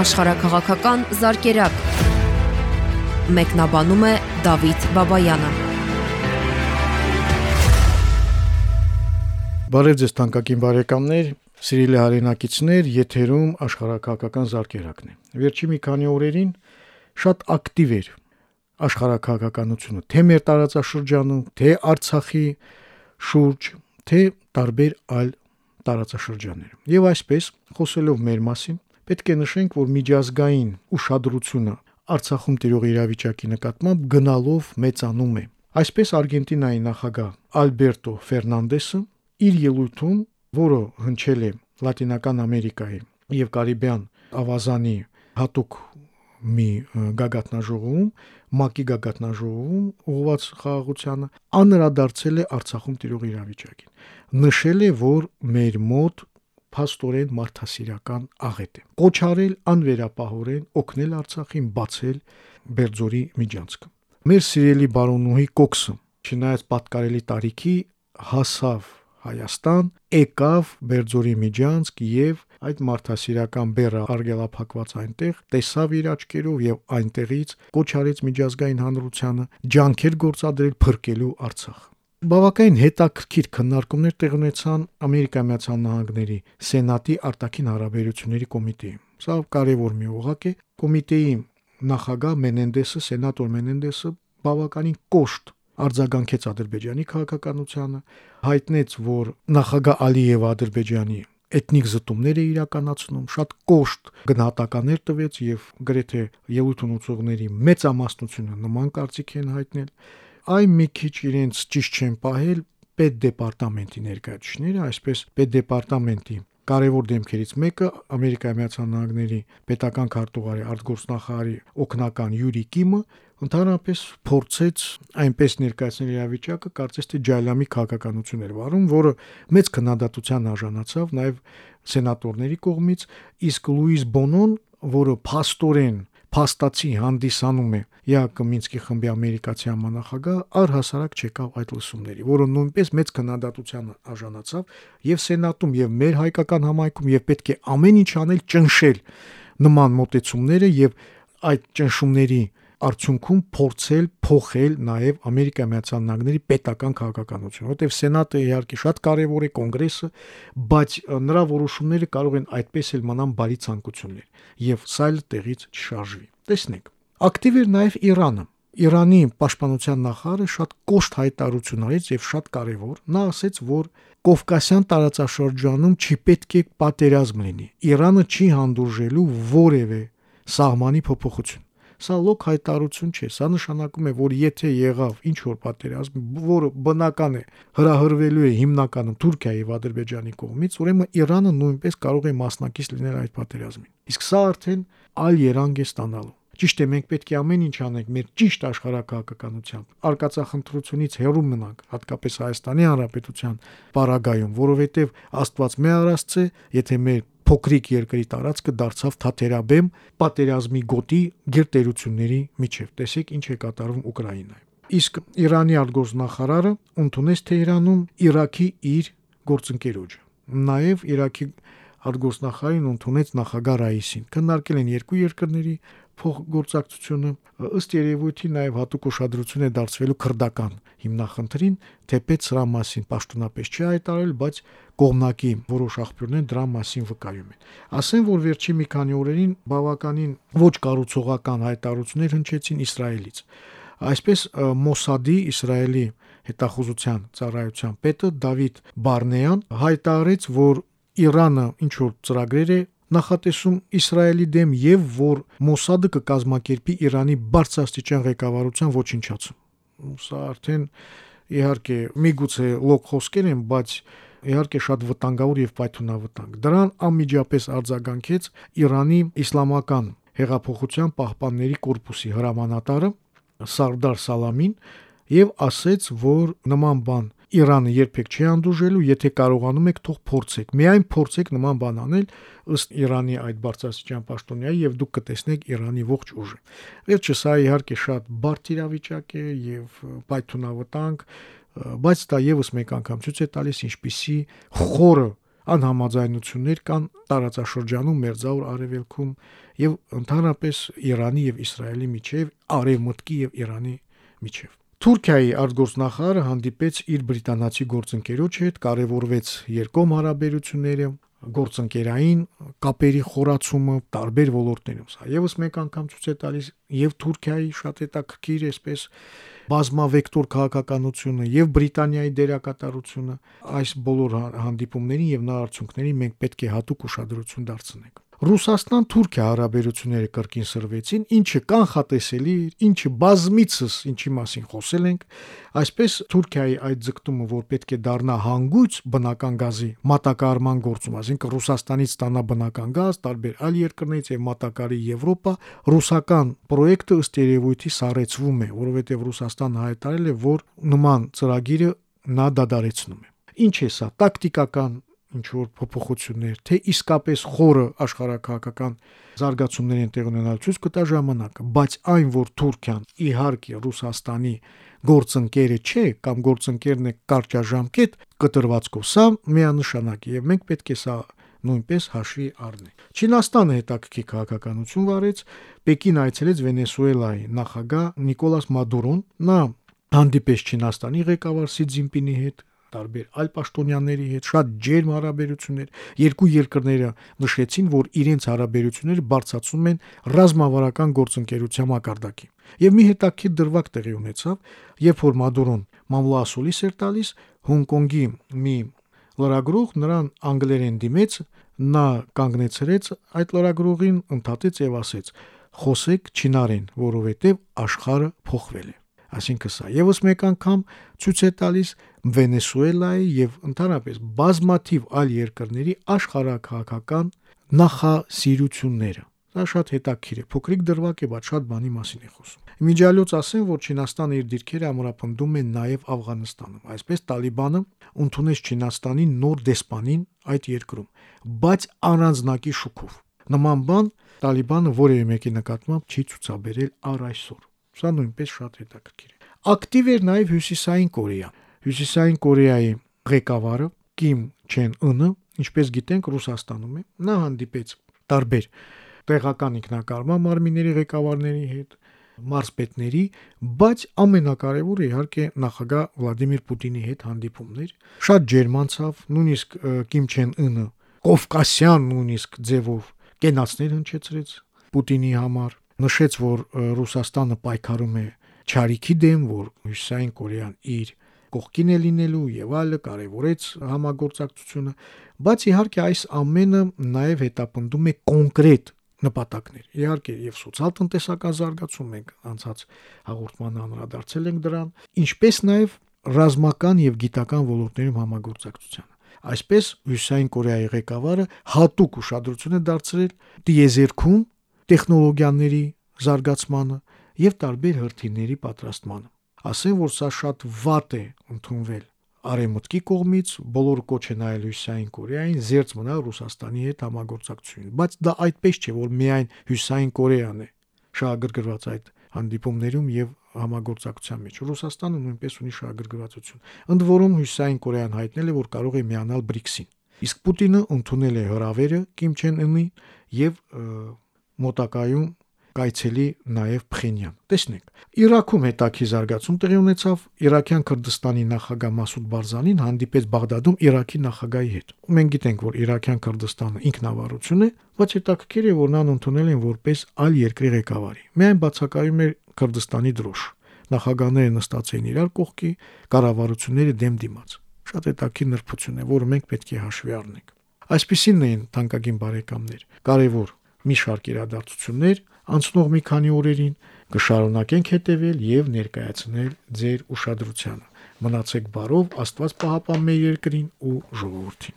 աշխարհակղական զարգերակ։ Մեկնաբանում է Դավիթ Բաբայանը։ Բարև ձեզ թանկագին բարեկամներ, սիրելի հայրենակիցներ, եթերում աշխարհակղական զարգերակն է։ Վերջի մի քանի օրերին շատ ակտիվ էր աշխարհակղականությունը, թե մեր տարածաշրջանում, թե Արցախի շուրջ, թե տարբեր այլ տարածաշրջաններում։ Եվ այսպես, խոսելով մեր մասին, պետք է նշենք, որ միջազգային ուշադրությունը Արցախում տիրող իրավիճակի նկատմամբ գնալով մեծանում է։ Այսպես Արգենտինայի նախագահ Ալբերտո Ֆերնանդեսը իր ելույթում, որը հնչել է Լատինական Ամերիկայի եւ Կարիբյան ավազանի հատուկ մի գագաթնաժողովում, ՄԱԿ-ի գագաթնաժողովում ուղղված խաղաղությանը անդրադարձել է Արցախում տիրող իրավիճակին։ Նշել է, որ մեր մոտ փաստորեն մարդասիրական աղետ է։ Կոչարել անվերապահորեն օգնել Արցախին բացել Բերձորի միջանցքը։ Մեր սիրելի բարոնուհի Կոքսը, չնայած պատկարելի տարիքի, հասավ Հայաստան, եկավ Բերձորի միջանցք եւ այդ մարդասիրական բեռը արգելափակված այնտեղ տեսավ իր աչքերով եւ այնտեղից կոչ արեց միջազգային հանրությանը ջանքեր գործադրել փրկելու Արցախ։ Բավականին հետաքրքիր քննարկումներ տեղ ունեցան Ամերիկայի Միացյալ Նահանգների Սենատի արտաքին հարաբերությունների կոմիտեի։ Սա կարևոր մի օղակ է։ Կոմիտեի նախագահ Մենենդեսը, սենատոր Մենենդեսը բավականին կոշտ արձագանքեց Ադրբեջանի քաղաքականությանը, հայտնեց, որ նախագահ Ալիևը Ադրբեջանի էթնիկ զտումներ է իրականացնում, շատ կոշտ գնահատականներ տվեց եւ գրեթե ելույթունուցողների մեծամասնությունը նման կարծիք են հայտնել այ մի քիչ իրենց ճիշտ չեն պահել պետդեպարտամենտի ներկայացուցիչները, այսպես պետդեպարտամենտի կարևոր դեմքերից մեկը Ամերիկայի Միացյալ Նահանգների պետական քարտուղարի արտգործնախարարի օկնական Յուրի Կիմը ընդհանրապես փորձեց այնպես ներկայացնել իրավիճակը, կարծես թե ջայլամի քաղաքականություն էր վարում, որը մեծ քննադատության արժանացավ նաև սենատորների կողմից, իսկ Լուիս Բոնոն, որը փաստորեն փաստացի հանդիսանում է ԵԱԿ Մինսկի խմբի ամերիկացի համանախագահ առհասարակ չեկավ այդ լսումների, որը նույնպես մեծ քննադատության արժանացավ եւ սենատում եւ մեր հայկական համայնքում եւ պետք է ամեն ինչ անել ճնշել նման մոտեցումները եւ այդ ճնշումների արդյունքում փորձել փոխել նաև Ամերիկայի Միացյալ Նահանգների պետական քաղաքականությունը, որտեղ Սենատը իհարկե շատ կարևոր է կոնգրեսը, բայց նրա որոշումները կարող են այդպես էլ մնան բարի ցանկություններ եւ սա էլ տեղից չշարժվի։ Տեսնենք, ակտիվ էր նաև Իրանը։ Իրանի պաշտպանության նախարարը շատ կոշտ հայտարարություն արեց եւ շատ կարեւոր։ Նա ասաց, որ Կովկասյան տարածաշրջանում չի պետք է պատերազմ լինի։ Իրանը չի հանդուրժելու որևէ սահմանի փոփոխություն։ Սա լոկ հայտարարություն չէ, սա նշանակում է, որ եթե եղավ ինչ որ պատերազմ, որը բնական է, հրահրվելու է հիմնականում Թուրքիայի եւ Ադրբեջանի կողմից, ուրեմն Իրանը նույնպես կարող է մասնակից լինել այդ պատերազմին։ Իսկ սա արդեն այլ երանգ է ստանալու։ Ճիշտ է, մենք պետք է ամեն ինչ անենք մեր ճիշտ աշխարհակահաղականությամբ։ Արկածախնդրությունից հեռու մնանք, հատկապես Հայաստանի Հանրապետության պարագայում, որովհետև Աստված մի առաստ է, եթե մեր փոքրիկ երկրի տարածքը դարձավ թաթերաբեմ պատերազմի գոտի գերտերությունների միջև։ Տեսեք ինչ է կատարվում Ուկրաինայում։ Իսկ Իրանի արտգործնախարարը ընդունեց Թեհրանում Իրաքի իր գործընկերոջը։ Նաև Իրաքի արտգործնախարարին ընդունեց նախագահ Ռաիսին։ Քննարկել են երկու երկրների փոխգործակցությունը ըստ երևույթի նաև հատուկ ուշադրություն է դարձվելու քրդական հիմնախնդրին, թեպետ սրա մասին պաշտոնապես չի հայտարարել, բայց կողմնակի որոշ աղբյուրներ դրա մասին վկայում են։ Ասեն, որ վերջի մի քանի օրերին բավականին ոչ կառուցողական հայտարարություններ հնչեցին Իսրայելից։ Այսպես Մոսադի Իսրայելի հետախուզության ծառայության պետը Դավիթ Բարնեյան հայտարարեց, որ Իրանը ինչ որ ծրագրեր է նախատեսում Իսրայելի դեմ եւ որ Մոսադը կկազմակերպի Իրանի բարձրաստիճան ղեկավարության ոչնչացում։ Սա արդեն իհարկե միգուցե լոկ խոսքեր են, բայց իհարկե շատ վտանգավոր եւ պայթունավտանգ։ Դրան անմիջապես արձագանքեց Իրանի իսլամական հեղափոխության պահպանների կորպուսի հրամանատարը Սարդար Սալամին եւ ասեց, որ նման բան Իրանը երբեք չի անդուժելու, եթե կարողանում եք, թող փորձեք։ Միայն փորձեք նման բան անել ըստ Իրանի այդ բարձրաստիճան պաշտոնյայի եւ դուք կտեսնեք Իրանի ողջ ուժը։ Վերջը սա իհարկե շատ բարդ իրավիճակ է եւ պայթունավտանգ, բայց դա եւս մեկ անգամ ցույց է տալիս ինչպիսի խորը անհամաձայնություններ կան տարածաշրջանում Մերձավոր Արևելքում եւ ընդհանրապես Իրանի եւ Իսրայելի միջև, Արևմուտքի եւ Իրանի միջև։ Թուրքիայի արտգործնախարարը հանդիպեց իր բրիտանացի գործընկերոջ հետ, կարևորվեց երկկողմ հարաբերությունները, գործընկերային կապերի խորացումը տարբեր ոլորտներում։ Սա եւս մեկ անգամ ցույց է տալիս եւ Թուրքիայի շատ հետաքրքիր այսպես բազմավեկտոր քաղաքականությունը եւ Բրիտանիայի դերակատարությունը այս բոլոր հանդիպումներին եւ նրա արդյունքներին մենք պետք է հատուկ ուշադրություն դարձնենք։ Ռուսաստան-Թուրքիա հարաբերությունները կրկին սրվեցին, ինչը կանխատեսելի էր, ինչը բազմիցս ինչի մասին խոսել ենք, այսպես Թուրքիայի այդ ձգտումը, որ պետք է դառնա հանգույց բնական գազի մատակարարման գործում, այսինքն Ռուսաստանից ստանա բնական գազ, տարբեր այլ երկրներից եւ մատակարարի Եվրոպա, ռուսական պրոյեկտը ըստ երևույթի սարեցվում է, որովհետեւ Ռուսաստանը հայտարարել է, որ նման ծրագիրը նա դադարեցնում է։ Ինչ է սա տակտիկական ինչ որ փոփոխություններ, թե իսկապես խորը աշխարհակահաղական զարգացումներ են տեղ ունենալ ցույց կտա ժամանակը, բայց այն որ Թուրքիան իհարկե Ռուսաստանի գործընկերը չէ կամ գործընկերն է կարճաժամկետ կտրվածքով, սա միանշանակ է եւ մենք պետք է սա նույնպես հաշվի առնենք։ Չինաստանը հետաքրքիր քաղաքականություն վարեց, Պեկին այցելեց Վենեսուելայի նախագահ Նիկոլաս Մադուրոն, նա հանդիպեց Չինաստանի ղեկավար Սի Ցզինպինի հետ, տարբեր այլ պաշտոնյաների հետ շատ ջերմ հարաբերություններ երկու երկրները նշեցին որ իրենց հարաբերությունները բարձրացում են ռազմավարական գործընկերության մակարդակի եւ մի հետաքրքիր դրվագ տեղի ունեցավ երբ որ մադուրոն մամլասուլիս էր տալիս հոնկոնգի մի լրագրող նրան անգլերեն դիմեց նա կանգնեցրեց այդ լրագրողին ընդհատեց եւ ասեց խոսեք չինարեն որովհետեւ աշխարհը փոխվել է Այսինքն սա եւս մեկ անգամ ցույց է տալիս Վենեսուելայի եւ ընդհանրապես բազմաթիվ այլ երկրների աշխարհակահաղական նախասիրությունները։ Դա շատ հետաքրիր է։ Փոքրիկ դրվակ է, բայց շատ բանի մասին է խոսում։ Միջալոց ասեմ, որ Չինաստանը իր դիրքերը ամրապնդում է նաև Աфghanistan-ում։ Այսպես Տալիբանը ընդունեց Չինաստանի նոր դեսպանին այդ երկրում, բայց առանձնակի շուկով։ Նման բան Տալիբանը որևէ մեկի նկատմամբ չի ցուցաբերել առ այսօր։ Սա նույնպես շատ հետաքրքիր է։ Ակտիվ էր նաև Հյուսիսային Կորեան։ Հյուսիսային Կորեայի ղեկավարը Կիմ Չեն Ընը, ինչպես գիտենք, Ռուսաստանում է։ Նա հանդիպեց տարբեր տեղական ինքնակառավարման մարմինների ղեկավարների հետ, մարզպետների, բայց ամենակարևորը իհարկե նախագահ Վլադիմիր Պուտինի հետ հանդիպումներ։ Շատ ջերմանցավ, նույնիսկ Կիմ Չեն Ընը կովկասյան նույնիսկ ձևով կենացներ հնչեցրեց Պուտինի համար նշեց, որ Ռուսաստանը պայքարում է ճարիքի դեմ, որ Հյուսիսային Կորեան իր կողքին է լինելու եւ այլը կարևորեց համագործակցությունը, բայց իհարկե այս ամենը նաեւ հետապնդում է կոնկրետ նպատակներ։ Իհարկե եւ սոցիալ-տնտեսական զարգացում մենք անցած հաղորդման անդրադարձել ենք դրան, ինչպես նաեւ ռազմական եւ գիտական ոլորտներում համագործակցության։ Այսպես Հյուսային Կորեայի ղեկավարը հատուկ ուշադրություն է դարձրել դիեզերքում տեխնոլոգիաների զարգացմանը եւ տարբեր հրթիռների պատրաստմանը։ Ասեն, որ սա շատ վատ է ընդունվել արևմուտքի կողմից բոլոր կոչ է նայել Հյուսային Կորեային զերծ մնա Ռուսաստանի հետ համագործակցություն, բայց դա այդպես չէ, որ միայն Հյուսային Կորեան է շահագրգռված այդ հանդիպումներում եւ համագործակցության մեջ։ Ռուսաստանը նույնպես ունի շահագրգռվածություն։ Ընդ որում Հյուսային Կորեան հայտնել է, որ կարող է միանալ BRICS-ին։ Իսկ Պուտինը ընդունել է հրավերը Կիմ Չեն Ընի եւ մոտակայում կայցելի նաև Փխինյան։ Տեսնենք, Իրաքում հետաքի զարգացում տեղի ունեցավ Իրաքյան Քրդստանի նախագահ Մասուդ Բարզանին հանդիպեց Բաղդադում Իրաքի նախագահի հետ։ Մենք գիտենք, որ Իրաքյան Քրդստանը ինքնավարություն է, բայց հետաքրքիր է, որ նրան ընդունել են որպես այլ երկրի ղեկավարի։ Միայն բացակայում էր Քրդստանի դրոշ։ Նախագահները նստած էին իրար կողքի, կառավարությունները դեմ դիմաց։ Շատ հետաքրքիր նրբություն է, որը մենք պետք է հաշվի առնենք։ Այսպեսին էին թանկագին բարեկամներ։ Կարևոր մի շարք իրադարձություններ անցնող մի քանի օրերին կշարունակենք հետևել եւ ներկայացնել ձեր ուշադրությանը։ Մնացեք բարով, Աստված պահապան մեր երկրին ու ժողովրդին։